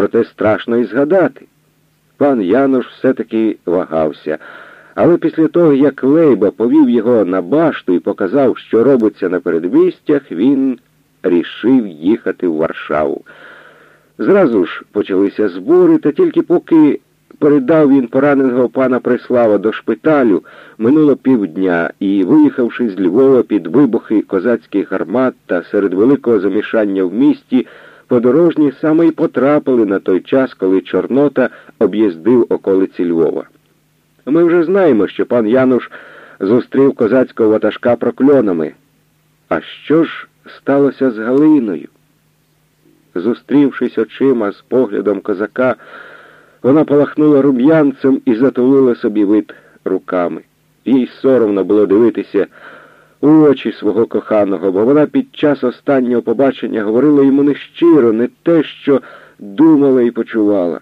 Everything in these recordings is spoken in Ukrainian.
проте страшно і згадати. Пан Януш все-таки вагався, але після того, як Лейба повів його на башту і показав, що робиться на передмістях, він рішив їхати в Варшаву. Зразу ж почалися збори, та тільки поки передав він пораненого пана Преслава до шпиталю, минуло півдня, і, виїхавши з Львова під вибухи козацьких гармат та серед великого замішання в місті, подорожні саме й потрапили на той час, коли Чорнота об'їздив околиці Львова. Ми вже знаємо, що пан Януш зустрів козацького ватажка прокльонами. А що ж сталося з Галиною? Зустрівшись очима з поглядом козака, вона полахнула рум'янцем і затулила собі вид руками. Їй соромно було дивитися у очі свого коханого, бо вона під час останнього побачення говорила йому нещиро, не те, що думала і почувала.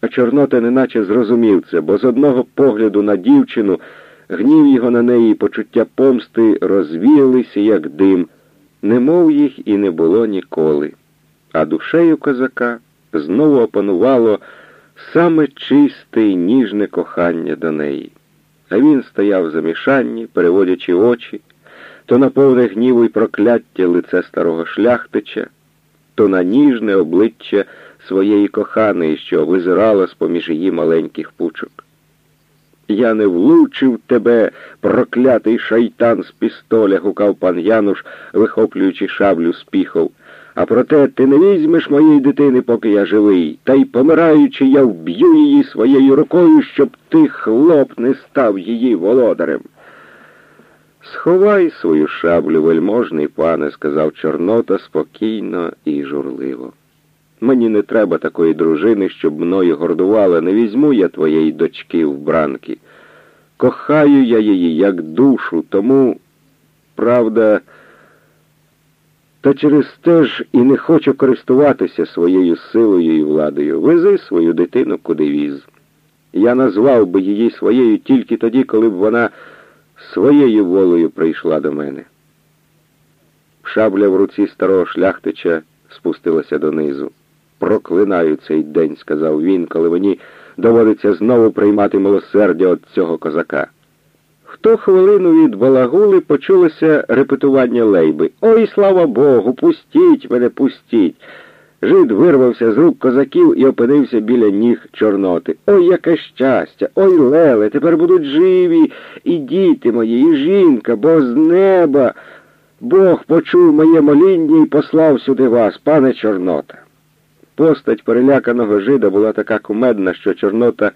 А Чорнота неначе зрозумів це, бо з одного погляду на дівчину гнів його на неї і почуття помсти розвіялися, як дим, немов їх і не було ніколи. А душею козака знову опанувало саме чисте і ніжне кохання до неї. А він стояв в замішанні, переводячи очі, то на повне гніву й прокляття лице старого шляхтича, то на ніжне обличчя своєї коханої, що визирала з поміж її маленьких пучок. Я не влучив тебе, проклятий шайтан з пістоля, гукав пан Януш, вихоплюючи шаблю з піхов. А проте ти не візьмеш моєї дитини, поки я живий, та й помираючи, я вб'ю її своєю рукою, щоб ти, хлоп, не став її володарем. Сховай свою шаблю, вельможний пане, сказав Чорнота спокійно і журливо. Мені не треба такої дружини, щоб мною гордувала, не візьму я твоєї дочки в бранки. Кохаю я її, як душу, тому, правда, та через те ж і не хочу користуватися своєю силою і владою. Вези свою дитину куди віз. Я назвав би її своєю тільки тоді, коли б вона своєю волею прийшла до мене. Шабля в руці старого шляхтича спустилася донизу. Проклинаю цей день, сказав він, коли мені доводиться знову приймати милосердя від цього козака. Ту хвилину від балагули почулося репетування лейби. Ой, слава Богу, пустіть мене, пустіть. Жид вирвався з рук козаків і опинився біля ніг Чорноти. Ой, яке щастя! Ой, Леле, тепер будуть живі і діти мої, і жінка, бо з неба. Бог почув моє моління і послав сюди вас, пане Чорнота. Постать переляканого жида була така кумедна, що Чорнота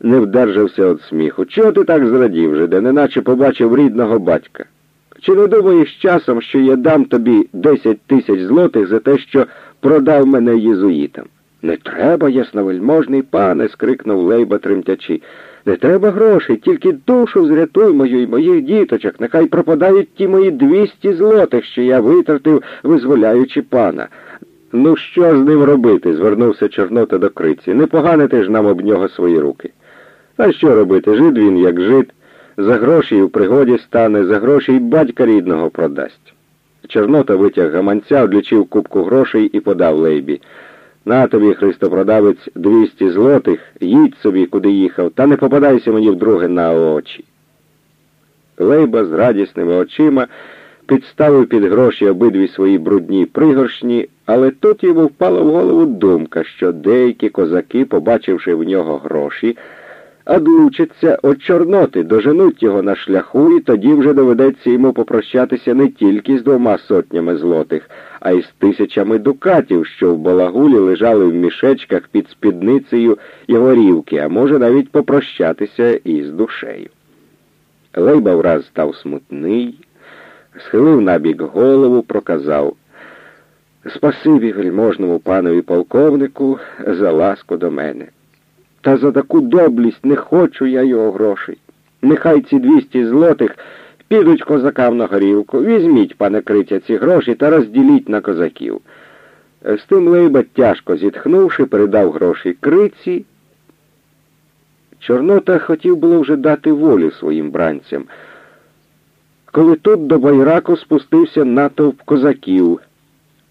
не вдержався від сміху. Чого ти так зрадів, жиде, неначе побачив рідного батька? Чи не думаєш часом, що я дам тобі десять тисяч злотих за те, що продав мене єзуїтам? Не треба, ясновельможний пане, скрикнув Лейба тремтячи. Не треба грошей, тільки душу зрятуй мою і моїх діточок. Нехай пропадають ті мої двісті злотих, що я витратив, визволяючи пана. Ну, що з ним робити? звернувся Чорнота до криці. Не поганити ж нам об нього свої руки. А що робити? Жид він, як жид, за гроші в пригоді стане, за гроші й батька рідного продасть. Чорнота витяг гаманця, одлічив кубку грошей і подав лейбі. На тобі, Христопродавець, двісті злотих, їдь собі, куди їхав, та не попадайся мені вдруге на очі. Лейба з радісними очима підставив під гроші обидві свої брудні пригоршні, але тут йому впала в голову думка, що деякі козаки, побачивши в нього гроші, одлучаться від Чорноти, доженуть його на шляху, і тоді вже доведеться йому попрощатися не тільки з двома сотнями злотих, а й з тисячами дукатів, що в балагулі лежали в мішечках під спідницею його рівки, а може навіть попрощатися із душею. Лейба враз став смутний, схилив набік голову, проказав Спасибі вельможному панові полковнику за ласку до мене. Та за таку доблість не хочу я його грошей. Нехай ці двісті злотих підуть козакам на горілку. Візьміть, пане Криця, ці гроші та розділіть на козаків. З тим Лейба, тяжко зітхнувши, передав гроші криці. Чорнота хотів було вже дати волю своїм бранцям. Коли тут до байраку спустився натовп козаків,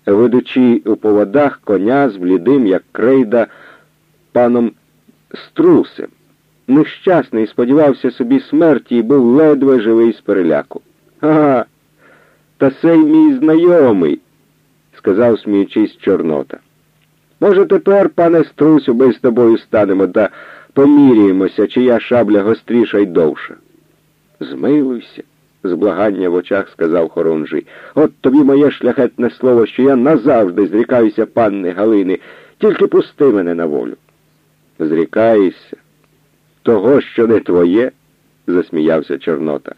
ведучи у поводах коня з блідим, як крейда, паном Струсем. Нещасний сподівався собі смерті і був ледве живий з переляку. Ага, та сей мій знайомий, сказав, сміючись, Чорнота. Може, тепер, пане Струсю, ми з тобою станемо та поміряємося, чия шабля гостріша й довша. Змилуйся, з благання в очах сказав Хорунжий. От тобі моє шляхетне слово, що я назавжди зрікаюся панни Галини, тільки пусти мене на волю. Зрікаєшся? Того, що не твоє, засміявся Чорнота.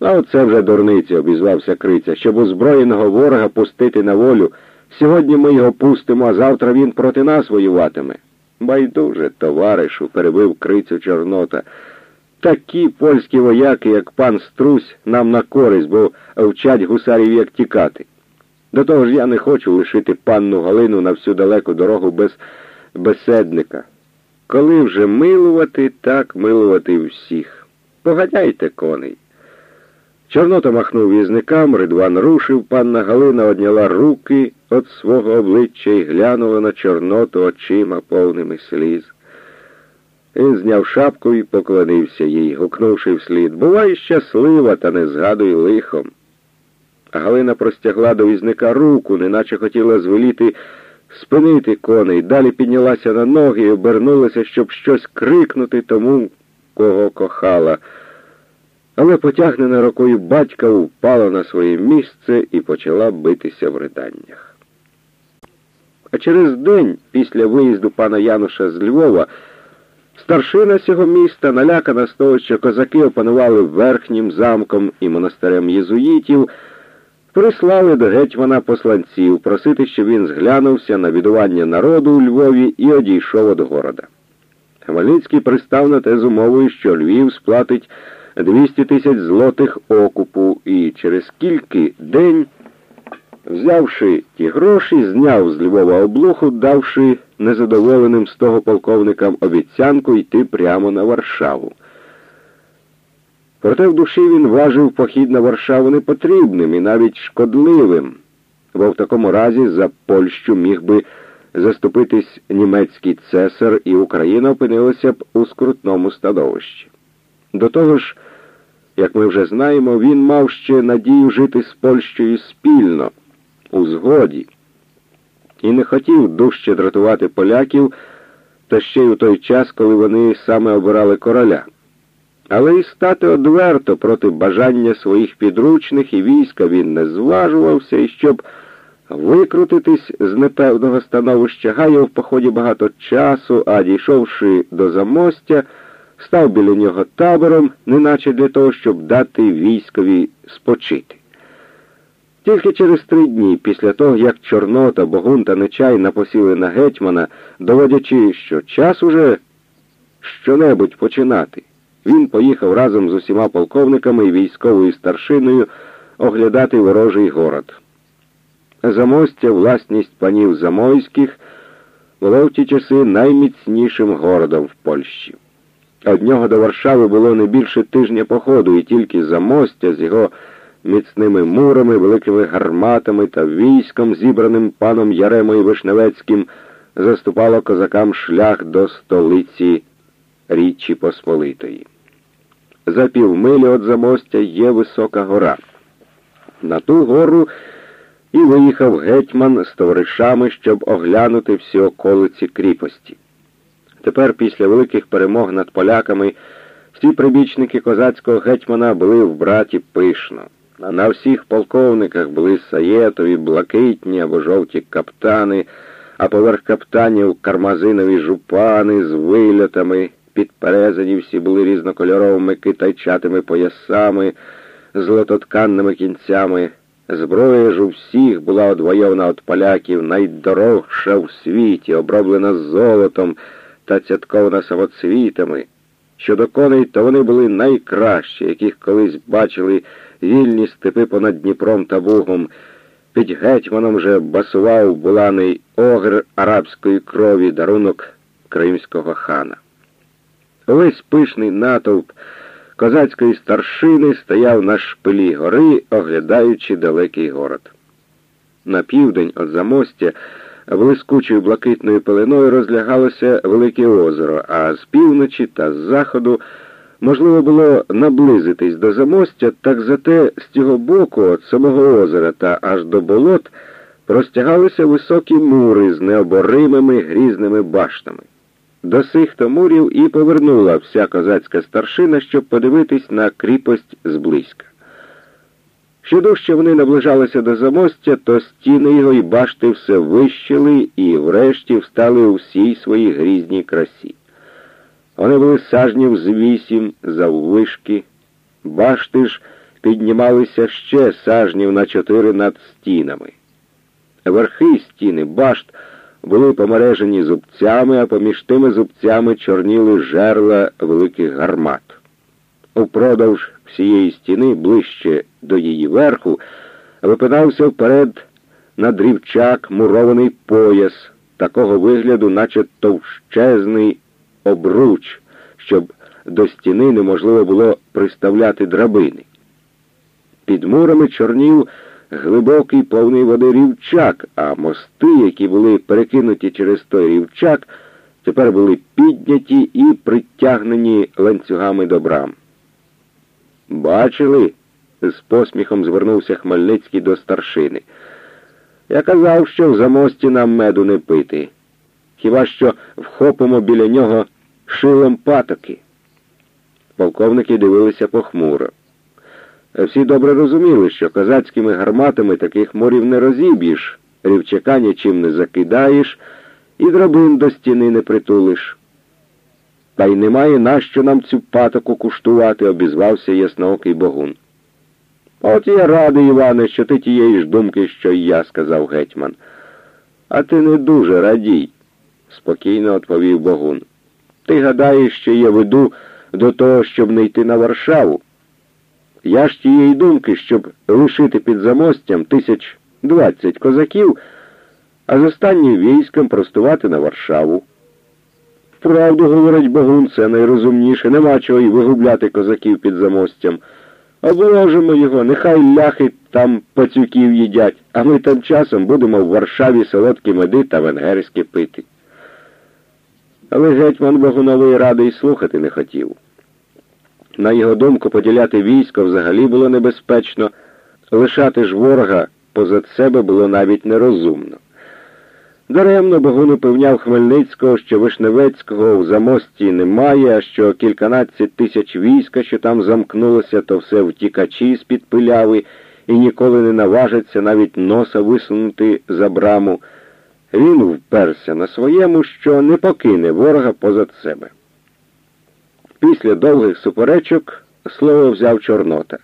А оце вже дурниця, обізвався Криця, щоб озброєного ворога пустити на волю. Сьогодні ми його пустимо, а завтра він проти нас воюватиме. Байдуже, товаришу, перебив крицю Чорнота. Такі польські вояки, як пан Струсь, нам на користь, бо вчать гусарів як тікати. До того ж я не хочу лишити панну Галину на всю далеку дорогу без беседника. Коли вже милувати, так милувати всіх. Поганяйте коней. Чорнота махнув візникам, Ридван рушив, панна Галина одняла руки від свого обличчя і глянула на Чорноту очима повними сліз. Він зняв шапку і поклонився їй, гукнувши вслід Бувай щаслива, та не згадуй лихом. Галина простягла до візника руку, неначе хотіла звеліти спинити коней, далі піднялася на ноги і обернулася, щоб щось крикнути тому, кого кохала. Але потягнена рукою батька впала на своє місце і почала битися в риданнях. А через день після виїзду пана Януша з Львова старшина цього міста, налякана з того, що козаки опанували верхнім замком і монастирем єзуїтів, прислали до гетьмана посланців просити, щоб він зглянувся на відування народу у Львові і одійшов від города. Хмельницький пристав на те з умовою, що Львів сплатить 200 тисяч злотих окупу і через кілька день, взявши ті гроші, зняв з Львова облуху, давши незадоволеним з того полковникам обіцянку йти прямо на Варшаву. Проте в душі він важив похід на Варшаву непотрібним і навіть шкодливим, бо в такому разі за Польщу міг би заступитись німецький цесар, і Україна опинилася б у скрутному становищі. До того ж, як ми вже знаємо, він мав ще надію жити з Польщею спільно, у згоді, і не хотів дужче дратувати поляків, та ще й у той час, коли вони саме обирали короля. Але і стати одверто проти бажання своїх підручних і війська він не зважувався, і щоб викрутитись з непевного становища, гаяв в поході багато часу, а дійшовши до замостя, став біля нього табором, неначе для того, щоб дати військові спочити. Тільки через три дні після того, як Чорнота, Богун та Нечай напосіли на гетьмана, доводячи, що час уже щонебудь починати, він поїхав разом з усіма полковниками і військовою старшиною оглядати ворожий город. Замостя, власність панів Замойських, було в ті часи найміцнішим городом в Польщі. Од нього до Варшави було не більше тижня походу, і тільки замостя з його міцними мурами, великими гарматами та військом, зібраним паном Яремою Вишневецьким, заступало козакам шлях до столиці Річі Посполитої. За півмилі від замостя є висока гора. На ту гору і виїхав гетьман з товаришами, щоб оглянути всі околиці кріпості. Тепер, після великих перемог над поляками, всі прибічники козацького гетьмана були в браті пишно, а на всіх полковниках були саєтові, блакитні або жовті каптани, а поверх каптанів кармазинові жупани з вильотами, підперезані всі були різнокольоровими китайчатими поясами, золототканними кінцями. Зброя ж у всіх була одвойована від поляків, найдорогша в світі, оброблена золотом та цяткована самоцвітами. Щодо коней, то вони були найкращі, яких колись бачили вільні степи понад Дніпром та Бугом. Під гетьманом же басував буланий огр арабської крові дарунок кримського хана. Увесь пишний натовп козацької старшини стояв на шпилі гори, оглядаючи далекий город. На південь від замостя блискучою блакитною пеленою розлягалося велике озеро, а з півночі та з заходу можливо було наблизитись до замостя, так зате з цього боку, від самого озера та аж до болот, простягалися високі мури з необоримими грізними баштами. До сих то мурів і повернула вся козацька старшина, щоб подивитись на кріпость зблизька. Що дужче вони наближалися до замостя, то стіни його і башти все вищили і врешті встали у всій своїй грізній красі. Вони були сажнів з вісім заввишки, башти ж піднімалися ще сажнів на чотири над стінами. Верхи стіни башт були помережені зубцями, а поміж тими зубцями чорніли жерла великих гармат. Упродовж всієї стіни, ближче до її верху, випинався вперед надрівчак мурований пояс, такого вигляду, наче товщезний обруч, щоб до стіни неможливо було приставляти драбини. Під мурами чорнів глибокий повний води рівчак, а мости, які були перекинуті через той рівчак, тепер були підняті і притягнені ланцюгами до брам. Бачили? з посміхом звернувся Хмельницький до старшини. Я казав, що в замості нам меду не пити. Хіба що вхопимо біля нього шилом патоки. Полковники дивилися похмуро. Всі добре розуміли, що козацькими гарматами таких морів не розіб'єш, рівчака нічим не закидаєш і драбин до стіни не притулиш. Та й немає нащо нам цю патоку куштувати, обізвався ясноокий богун. От я радий, Іване, що ти тієї ж думки, що й я, сказав гетьман. А ти не дуже радій, спокійно відповів богун. Ти гадаєш, що я веду до того, щоб не йти на Варшаву. Я ж тієї думки, щоб лишити під замостям тисяч двадцять козаків, а з останнім військом простувати на Варшаву. Правду, говорить Богун, це найрозумніше, нема чого й вигубляти козаків під замостям. Обложимо його, нехай ляхи там пацюків їдять, а ми тим часом будемо в Варшаві солодкі меди та венгерські пити. Але гетьман Богунової ради й слухати не хотів. На його думку, поділяти військо взагалі було небезпечно, лишати ж ворога позад себе було навіть нерозумно. Даремно Богун упевняв Хмельницького, що Вишневецького в замості немає, а що кільканадцять тисяч війська, що там замкнулося, то все втікачі з-під пиляви і ніколи не наважаться навіть носа висунути за браму. Він вперся на своєму, що не покине ворога позад себе. Після довгих суперечок слово взяв Чорнота.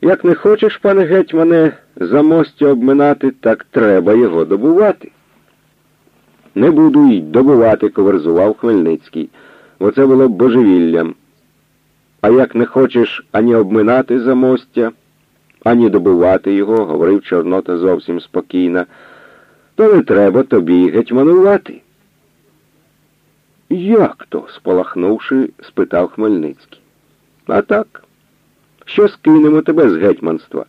Як не хочеш, пане гетьмане, замостя обминати, так треба його добувати. Не буду й добувати, коверзував Хмельницький, бо це було б божевіллям. А як не хочеш ані обминати замостя, ані добувати його, говорив Чорнота зовсім спокійно, то не треба тобі гетьманувати. Як то? сполахнувши, спитав Хмельницький. А так, що скинемо тебе з гетьманства,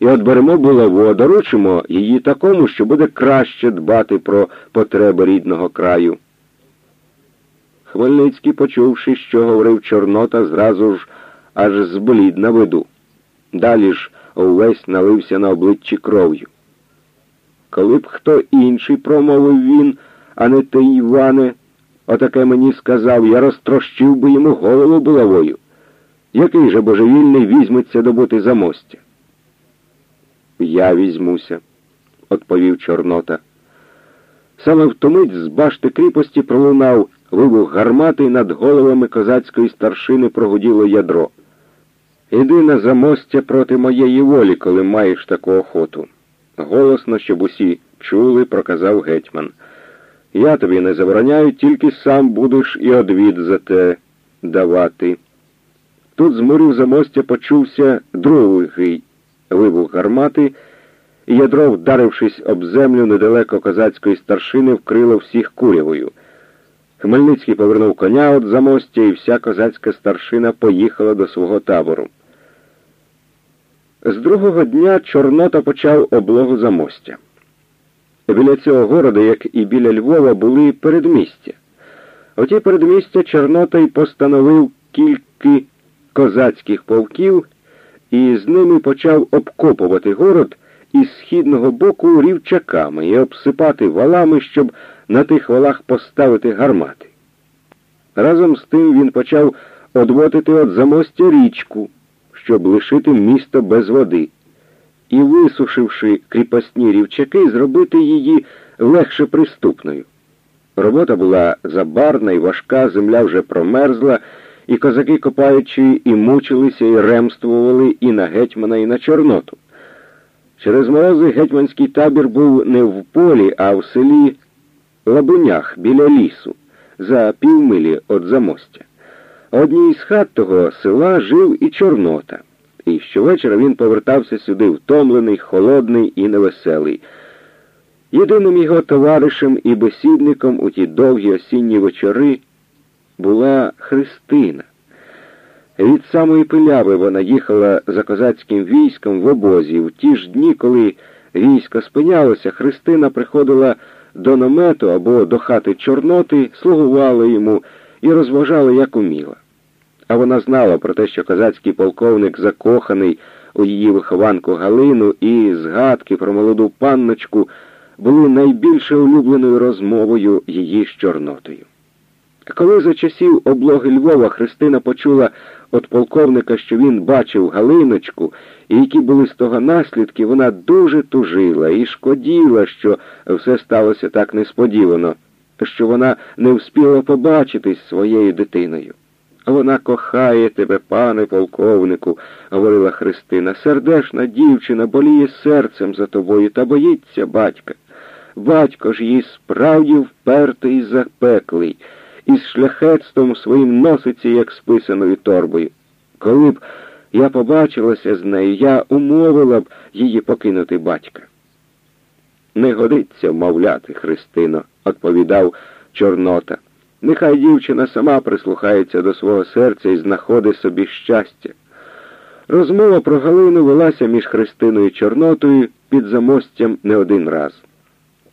і от беремо булаву, доручимо її такому, що буде краще дбати про потреби рідного краю. Хмельницький, почувши, що говорив Чорнота, зразу ж аж зблід на виду. Далі ж увесь налився на обличчі кров'ю. Коли б хто інший промовив він, а не ти, Іване, отаке мені сказав, я розтрощив би йому голову булавою. Який же божевільний візьметься добути замостя? Я візьмуся, відповів Чорнота. Саме в тумить з башти кріпості пролунав вибух гармати над головами козацької старшини прогуділо ядро. Іди на замостя проти моєї волі, коли маєш таку охоту. Голосно, щоб усі чули, проказав гетьман. Я тобі не забороняю, тільки сам будеш і одвід за те давати. Тут з мурів замостя почувся другий вибух гармати, і ядро, вдарившись об землю недалеко козацької старшини, вкрило всіх курявою. Хмельницький повернув коня від замостя, і вся козацька старшина поїхала до свого табору. З другого дня Чорнота почав облогу замостя. Біля цього города, як і біля Львова, були передмістя. Оті передмістя Чорнота й постановив кілька козацьких полків і з ними почав обкопувати город із східного боку рівчаками і обсипати валами, щоб на тих валах поставити гармати. Разом з тим він почав одводити от замостя річку, щоб лишити місто без води, і, висушивши кріпосні рівчаки, зробити її легше приступною. Робота була забарна і важка, земля вже промерзла, і козаки, копаючи, і мучилися, і ремствували і на гетьмана, і на Чорноту. Через морози гетьманський табір був не в полі, а в селі Лабунях біля лісу, за півмилі від замостя. Одній із хат того села жив і Чорнота, і щовечора він повертався сюди втомлений, холодний і невеселий. Єдиним його товаришем і бесідником у ті довгі осінні вечори була Христина. Від самої пиляви вона їхала за козацьким військом в обозі. В ті ж дні, коли військо спинялося, Христина приходила до намету або до хати Чорноти, слугувала йому і розважала, як уміла. А вона знала про те, що козацький полковник закоханий у її вихованку Галину, і згадки про молоду панночку були найбільше улюбленою розмовою її з Чорнотою. Коли за часів облоги Львова Христина почула від полковника, що він бачив Галиночку, і які були з того наслідки, вона дуже тужила і шкоділа, що все сталося так несподівано, що вона не вспіла побачитись своєю дитиною. Вона кохає тебе, пане полковнику, говорила Христина. Сердешна дівчина боліє серцем за тобою та боїться батька. Батько ж їй справді впертий і запеклий із шляхетством своїм носиться, як списаною торбою. Коли б я побачилася з нею, я умовила б її покинути батька. Не годиться вмовляти, Христино, відповідав Чорнота. Нехай дівчина сама прислухається до свого серця і знаходить собі щастя. Розмова про Галину велася між Христиною Чорнотою під замостям не один раз.